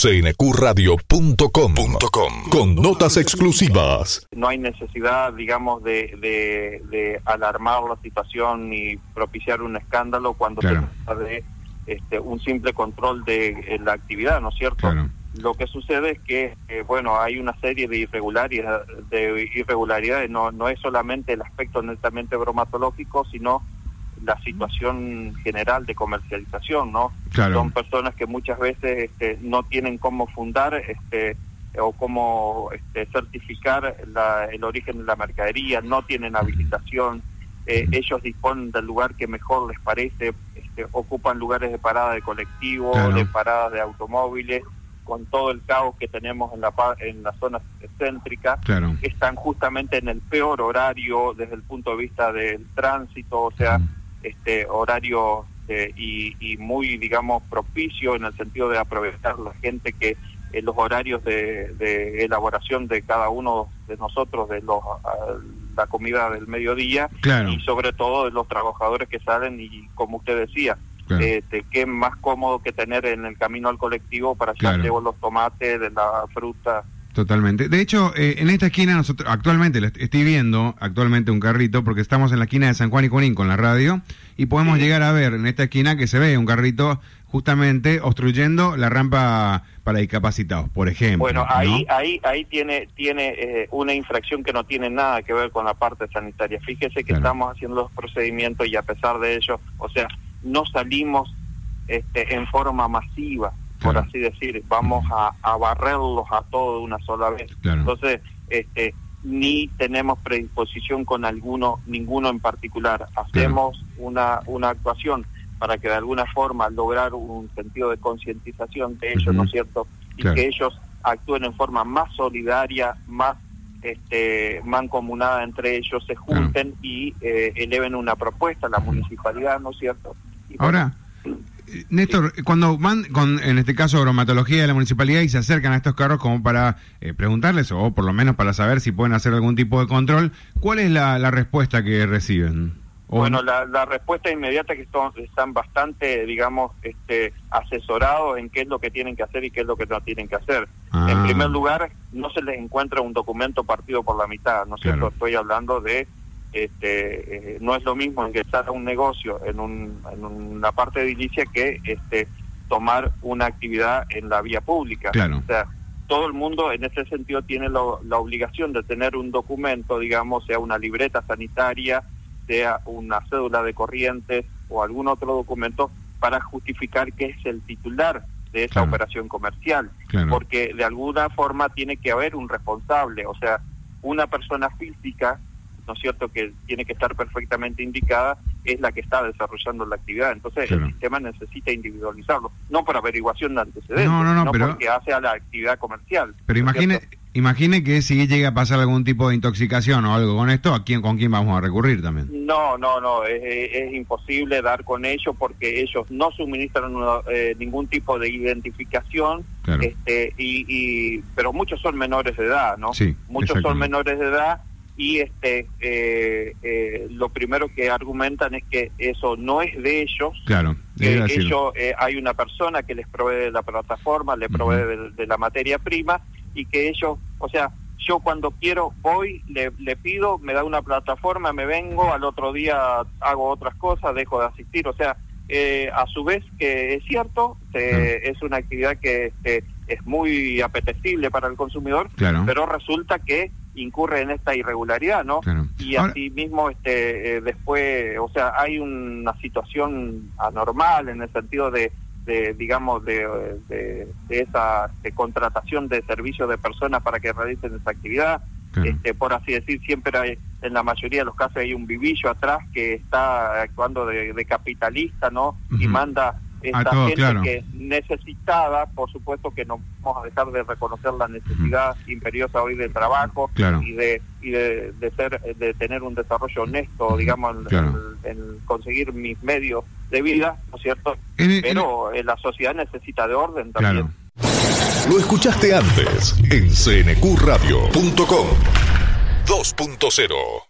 cnqradio.com con notas exclusivas. No hay necesidad, digamos, de, de, alarmar la situación y propiciar un escándalo cuando se trata de este, un simple control de eh, la actividad, ¿no es cierto? Lo que sucede es que, eh, bueno, hay una serie de irregularidades, de irregularidades. No, no es solamente el aspecto netamente bromatológico, sino la situación general de comercialización, ¿no? Son personas que muchas veces este, no tienen cómo fundar este, o cómo este, certificar el origen de la mercadería, no tienen habilitación, eh, ellos disponen del lugar que mejor les parece, este, ocupan lugares de parada de colectivo, de paradas de automóviles, con todo el caos que tenemos en la en la zona céntrica, están justamente en el peor horario desde el punto de vista del tránsito, o sea, este horario eh, y, muy, digamos, propicio en el sentido de aprovechar la gente que en los horarios de, elaboración de cada uno de nosotros, de los la comida del mediodía y sobre todo de los trabajadores que salen y como usted decía, este, qué más cómodo que tener en el camino al colectivo para claro. llevar los tomates, de la fruta, Totalmente. De hecho, eh, en esta esquina nosotros actualmente estoy viendo actualmente un carrito porque estamos en la esquina de San Juan y Junín con la radio y podemos llegar a ver en esta esquina que se ve un carrito justamente obstruyendo la rampa para discapacitados, por ejemplo. Bueno, ahí ahí ahí tiene tiene eh, una infracción que no tiene nada que ver con la parte sanitaria. Fíjese que estamos haciendo los procedimientos y a pesar de ello, o sea, no salimos este, en forma masiva por así decir, vamos a, a, barrerlos a todos de una sola vez. Entonces, este, ni tenemos predisposición con alguno, ninguno en particular. Hacemos una, una actuación para que de alguna forma lograr un sentido de concientización de ellos, ¿no es cierto? Y que ellos actúen en forma más solidaria, más este, mancomunada entre ellos, se junten y eh, eleven una propuesta a la municipalidad, ¿no es cierto? Ahora, Néstor, cuando van con, en este caso, bromatología de la municipalidad y se acercan a estos carros como para eh, preguntarles, o por lo menos para saber si pueden hacer algún tipo de control, ¿cuál es la, respuesta que reciben? Bueno, la, respuesta inmediata es que están bastante, digamos, este, asesorados en qué es lo que tienen que hacer y qué es lo que no tienen que hacer. En ah. primer lugar, no se les encuentra un documento partido por la mitad, ¿no es cierto? Estoy hablando de este, eh, no es lo mismo ingresar a un negocio en, un, en una parte de edilicia que este, tomar una actividad en la vía pública. O sea, todo el mundo en ese sentido tiene la obligación de tener un documento, digamos, sea una libreta sanitaria, sea una cédula de corrientes o algún otro documento para justificar que es el titular de esa operación comercial, porque de alguna forma tiene que haber un responsable, o sea, una persona física ¿no es cierto?, que tiene que estar perfectamente indicada, es la que está desarrollando la actividad. Entonces el sistema necesita individualizarlo, no por averiguación de antecedentes, no, no, no, pero, porque hace a la actividad comercial. Pero imagine, imagine que si llega a pasar algún tipo de intoxicación o algo con esto, ¿a quién, ¿con quién vamos a recurrir también? No, no, no, es, imposible dar con ellos porque ellos no suministran eh, ningún tipo de identificación, este, y, y, pero muchos son menores de edad, ¿no? Sí, muchos son menores de edad y este eh, eh, lo primero que argumentan es que eso no es de ellos claro que ellos eh, hay una persona que les provee de la plataforma le provee de, la materia prima y que ellos o sea yo cuando quiero voy le, le pido me da una plataforma me vengo al otro día hago otras cosas dejo de asistir. O sea a su vez que es cierto es una actividad que este, es muy apetecible para el consumidor pero resulta que incurre en esta irregularidad, ¿no? Y así mismo este, eh, después, o sea, hay una situación anormal en el sentido de, de digamos, de, de, esa contratación de servicios de personas para que realicen esa actividad. Este, por así decir, siempre hay, en la mayoría de los casos hay un vivillo atrás que está actuando de, capitalista, ¿no? Y manda esta gente que necesitada, por supuesto que no vamos a dejar de reconocer la necesidad imperiosa hoy del trabajo y de y de, ser de tener un desarrollo honesto, digamos, en, conseguir mis medios de vida, ¿no es cierto? Pero la sociedad necesita de orden también. Lo escuchaste antes en cnqradio.com 2.0